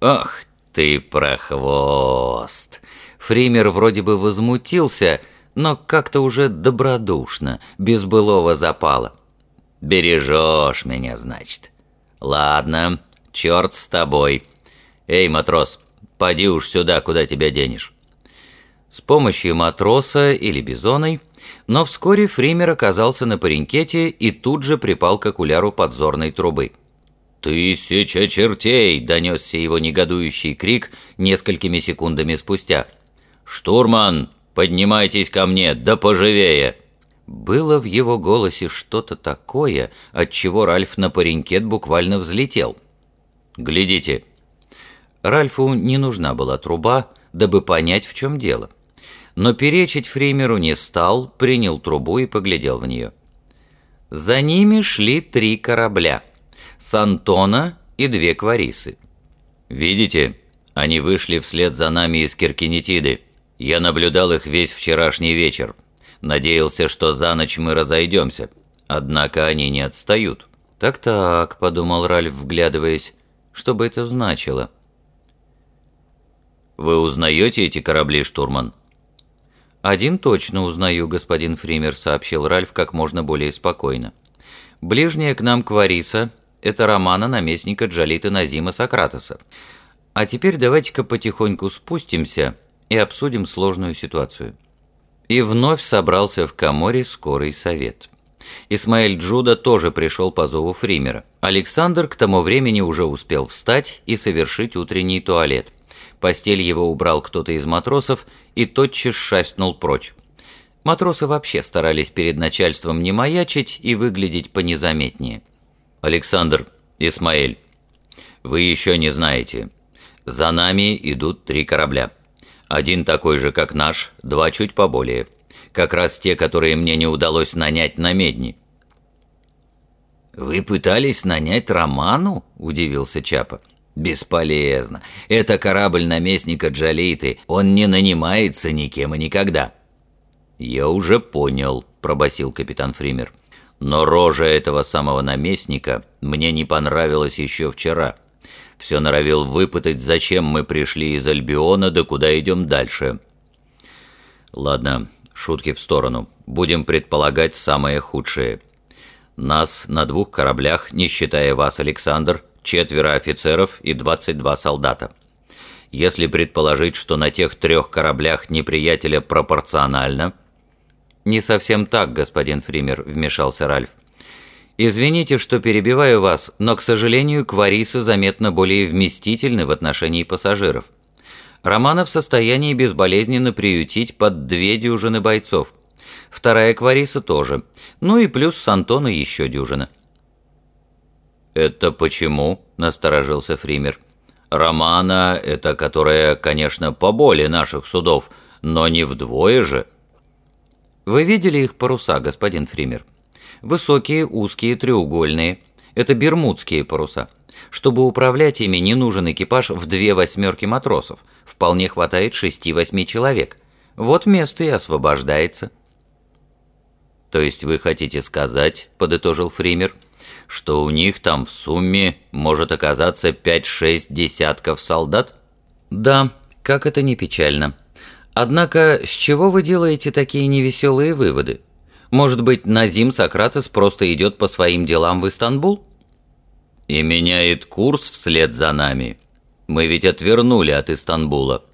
Ах ты прохвост! Фример вроде бы возмутился, но как-то уже добродушно, без былого запала. «Бережешь меня, значит. Ладно, черт с тобой. Эй, матрос, поди уж сюда, куда тебя денешь». С помощью матроса или бизоной, но вскоре Фример оказался на паренкете и тут же припал к окуляру подзорной трубы. «Тысяча чертей!» — донесся его негодующий крик несколькими секундами спустя. «Штурман, поднимайтесь ко мне, да поживее!» Было в его голосе что-то такое, от чего Ральф на паренкет буквально взлетел. «Глядите!» Ральфу не нужна была труба, дабы понять, в чем дело. Но перечить Фримеру не стал, принял трубу и поглядел в нее. За ними шли три корабля — Сантона и две Кварисы. «Видите, они вышли вслед за нами из Киркинетиды. Я наблюдал их весь вчерашний вечер. Надеялся, что за ночь мы разойдемся. Однако они не отстают». «Так-так», — подумал Ральф, вглядываясь, — «что бы это значило?» «Вы узнаете эти корабли, штурман?» «Один точно узнаю, господин Фример», — сообщил Ральф как можно более спокойно. «Ближняя к нам Квариса это романа наместника Джалита Назима Сократоса. А теперь давайте-ка потихоньку спустимся и обсудим сложную ситуацию. И вновь собрался в Каморе скорый совет. Исмаэль Джуда тоже пришел по зову Фримера. Александр к тому времени уже успел встать и совершить утренний туалет. Постель его убрал кто-то из матросов и тотчас шастнул прочь. Матросы вообще старались перед начальством не маячить и выглядеть понезаметнее. «Александр, Исмаэль, вы еще не знаете. За нами идут три корабля. Один такой же, как наш, два чуть поболее. Как раз те, которые мне не удалось нанять на медни». «Вы пытались нанять Роману?» – удивился Чапа. «Бесполезно. Это корабль наместника Джалиты. Он не нанимается никем и никогда». «Я уже понял», – пробасил капитан Фример. Но рожа этого самого наместника мне не понравилась еще вчера. Все норовил выпытать, зачем мы пришли из Альбиона, да куда идем дальше. Ладно, шутки в сторону. Будем предполагать самое худшее. Нас на двух кораблях, не считая вас, Александр, четверо офицеров и 22 солдата. Если предположить, что на тех трех кораблях неприятеля пропорционально – «Не совсем так, господин Фример», — вмешался Ральф. «Извините, что перебиваю вас, но, к сожалению, кварисы заметно более вместительны в отношении пассажиров. Романа в состоянии безболезненно приютить под две дюжины бойцов. Вторая квариса тоже. Ну и плюс с Антона еще дюжина». «Это почему?» – насторожился Фример. «Романа – это которая, конечно, поболее наших судов, но не вдвое же». Вы видели их паруса, господин Фример? Высокие, узкие, треугольные. Это бермудские паруса. Чтобы управлять ими, не нужен экипаж в две восьмерки матросов. Вполне хватает шести-восьми человек. Вот место и освобождается. То есть вы хотите сказать, подытожил Фример, что у них там в сумме может оказаться пять-шесть десятков солдат? Да, как это не печально. Однако, с чего вы делаете такие невеселые выводы? Может быть, Назим Сократес просто идет по своим делам в Истанбул? И меняет курс вслед за нами. Мы ведь отвернули от Истанбула.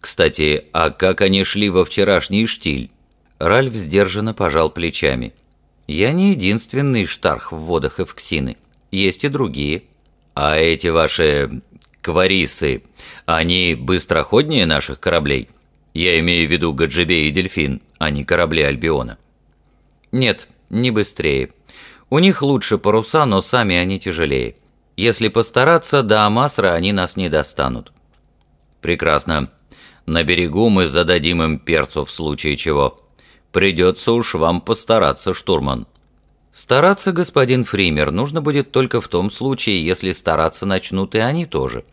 Кстати, а как они шли во вчерашний штиль? Ральф сдержанно пожал плечами. Я не единственный штарх в водах Эвксины. Есть и другие. А эти ваши кварисы, они быстроходнее наших кораблей? Я имею в виду Гаджибе и Дельфин, а не корабли Альбиона. Нет, не быстрее. У них лучше паруса, но сами они тяжелее. Если постараться, до Амасра они нас не достанут. Прекрасно. На берегу мы зададим им перцу в случае чего. Придется уж вам постараться, штурман. Стараться, господин Фример, нужно будет только в том случае, если стараться начнут и они тоже.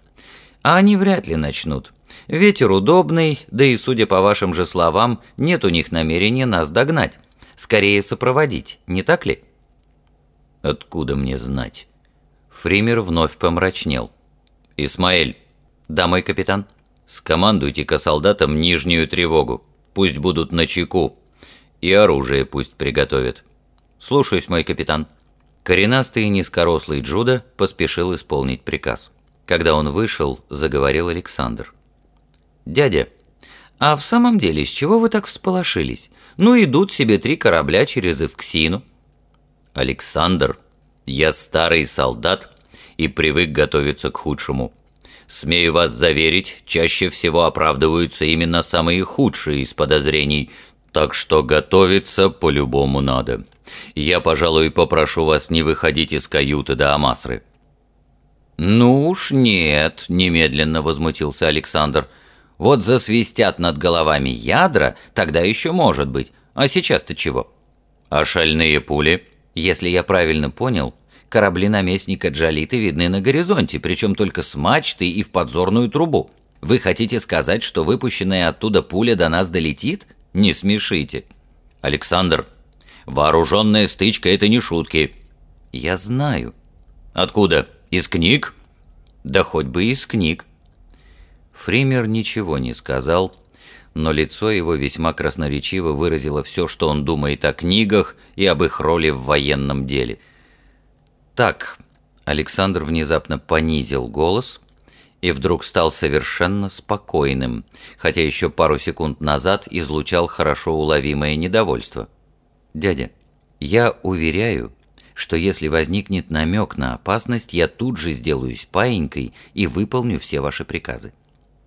А они вряд ли начнут. Ветер удобный, да и, судя по вашим же словам, нет у них намерения нас догнать. Скорее сопроводить, не так ли? Откуда мне знать? Фример вновь помрачнел. «Исмаэль, Да, мой капитан. Скомандуйте-ка солдатам нижнюю тревогу. Пусть будут на чеку. И оружие пусть приготовят. Слушаюсь, мой капитан. Коренастый и низкорослый Джуда поспешил исполнить приказ. Когда он вышел, заговорил Александр. «Дядя, а в самом деле, с чего вы так всполошились? Ну, идут себе три корабля через Евксину». «Александр, я старый солдат и привык готовиться к худшему. Смею вас заверить, чаще всего оправдываются именно самые худшие из подозрений, так что готовиться по-любому надо. Я, пожалуй, попрошу вас не выходить из каюты до Амасры». «Ну уж нет», — немедленно возмутился Александр. «Вот засвистят над головами ядра, тогда еще может быть. А сейчас-то чего?» «А шальные пули?» «Если я правильно понял, корабли наместника Джалиты видны на горизонте, причем только с мачты и в подзорную трубу. Вы хотите сказать, что выпущенная оттуда пуля до нас долетит? Не смешите». «Александр, вооруженная стычка — это не шутки». «Я знаю». «Откуда?» Из книг? Да хоть бы из книг. Фример ничего не сказал, но лицо его весьма красноречиво выразило все, что он думает о книгах и об их роли в военном деле. Так, Александр внезапно понизил голос и вдруг стал совершенно спокойным, хотя еще пару секунд назад излучал хорошо уловимое недовольство. «Дядя, я уверяю, что если возникнет намек на опасность, я тут же сделаюсь паинькой и выполню все ваши приказы.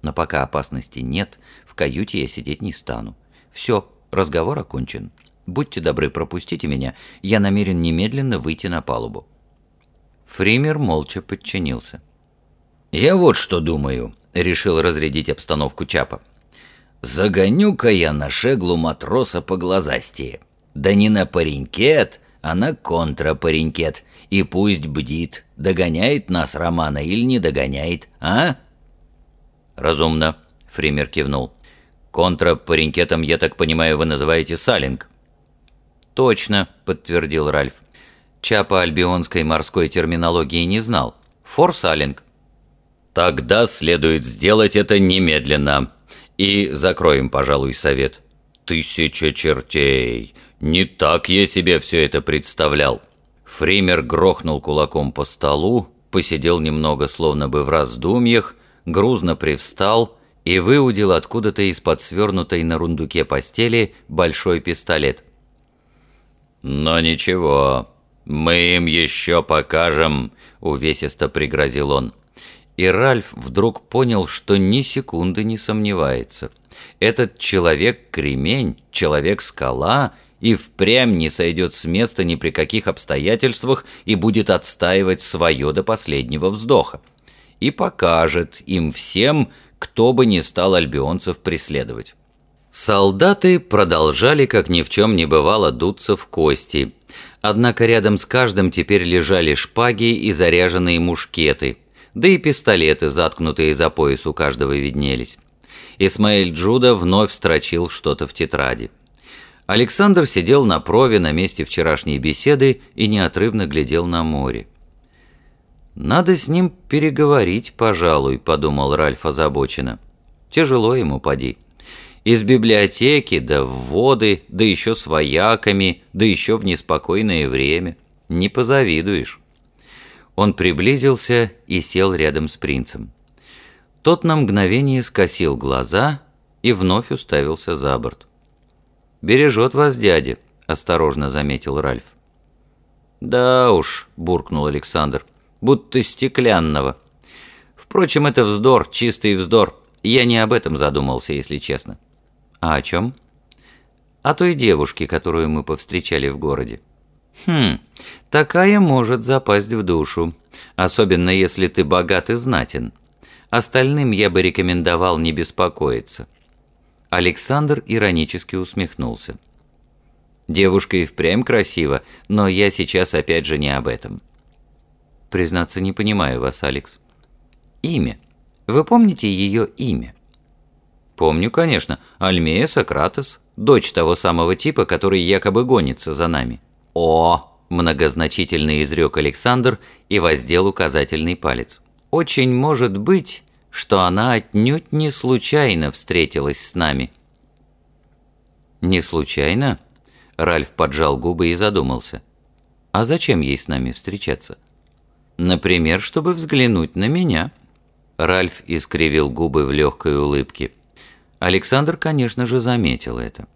Но пока опасности нет, в каюте я сидеть не стану. Все, разговор окончен. Будьте добры, пропустите меня, я намерен немедленно выйти на палубу». Фример молча подчинился. «Я вот что думаю», — решил разрядить обстановку Чапа. «Загоню-ка я на шеглу матроса по глазастее. Да не на паренькет, а на контрапаренькет, и пусть бдит, догоняет нас Романа или не догоняет, а?» «Разумно», — Фример кивнул. «Контрапаренькетом, я так понимаю, вы называете салинг?» «Точно», — подтвердил Ральф. Чапа альбионской морской терминологии не знал. Форсалинг. «Тогда следует сделать это немедленно. И закроем, пожалуй, совет». «Тысяча чертей! Не так я себе все это представлял. Фример грохнул кулаком по столу, посидел немного, словно бы в раздумьях, грузно привстал и выудил откуда-то из-под свернутой на рундуке постели большой пистолет. «Но ничего, мы им еще покажем», — увесисто пригрозил он. И Ральф вдруг понял, что ни секунды не сомневается. Этот человек-кремень, человек-скала — и впрямь не сойдет с места ни при каких обстоятельствах и будет отстаивать свое до последнего вздоха. И покажет им всем, кто бы не стал альбионцев преследовать. Солдаты продолжали, как ни в чем не бывало, дуться в кости. Однако рядом с каждым теперь лежали шпаги и заряженные мушкеты, да и пистолеты, заткнутые за пояс у каждого, виднелись. Исмаэль Джуда вновь строчил что-то в тетради. Александр сидел на прове на месте вчерашней беседы и неотрывно глядел на море. «Надо с ним переговорить, пожалуй», — подумал Ральф озабоченно. «Тяжело ему, поди. Из библиотеки, да в воды, да еще с вояками, да еще в неспокойное время. Не позавидуешь». Он приблизился и сел рядом с принцем. Тот на мгновение скосил глаза и вновь уставился за борт. «Бережет вас дядя», — осторожно заметил Ральф. «Да уж», — буркнул Александр, — «будто стеклянного. Впрочем, это вздор, чистый вздор. Я не об этом задумался, если честно». «А о чем?» «О той девушке, которую мы повстречали в городе». «Хм, такая может запасть в душу, особенно если ты богат и знатен. Остальным я бы рекомендовал не беспокоиться. Александр иронически усмехнулся. «Девушка и впрямь красива, но я сейчас опять же не об этом». «Признаться, не понимаю вас, Алекс». «Имя. Вы помните ее имя?» «Помню, конечно. Альмея Сократос, дочь того самого типа, который якобы гонится за нами». «О!» – многозначительно изрек Александр и воздел указательный палец. «Очень может быть, что она отнюдь не случайно встретилась с нами». «Не случайно?» Ральф поджал губы и задумался. «А зачем ей с нами встречаться?» «Например, чтобы взглянуть на меня». Ральф искривил губы в легкой улыбке. Александр, конечно же, заметил это.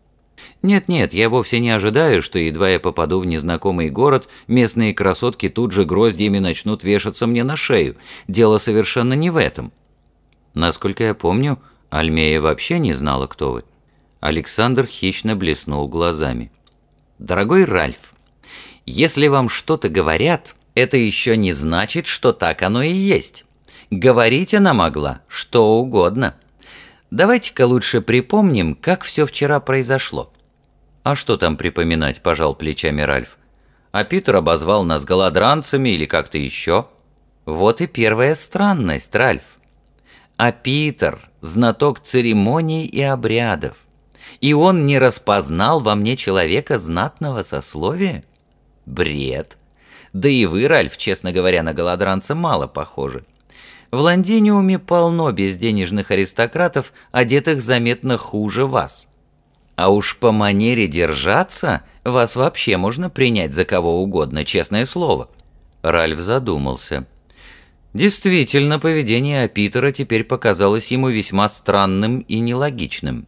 Нет-нет, я вовсе не ожидаю, что едва я попаду в незнакомый город, местные красотки тут же гроздьями начнут вешаться мне на шею. Дело совершенно не в этом. Насколько я помню, Альмея вообще не знала, кто вы. Александр хищно блеснул глазами. «Дорогой Ральф, если вам что-то говорят, это еще не значит, что так оно и есть. Говорить она могла что угодно. Давайте-ка лучше припомним, как все вчера произошло». «А что там припоминать?» – пожал плечами Ральф. «А Питер обозвал нас голодранцами или как-то еще?» «Вот и первая странность, Ральф. А Питер – знаток церемоний и обрядов. И он не распознал во мне человека знатного сословия? Бред. Да и вы, Ральф, честно говоря, на голодранца мало похожи. В Лондиниуме полно безденежных аристократов, одетых заметно хуже вас. А уж по манере держаться вас вообще можно принять за кого угодно, честное слово». Ральф задумался. Действительно, поведение Апитера теперь показалось ему весьма странным и нелогичным.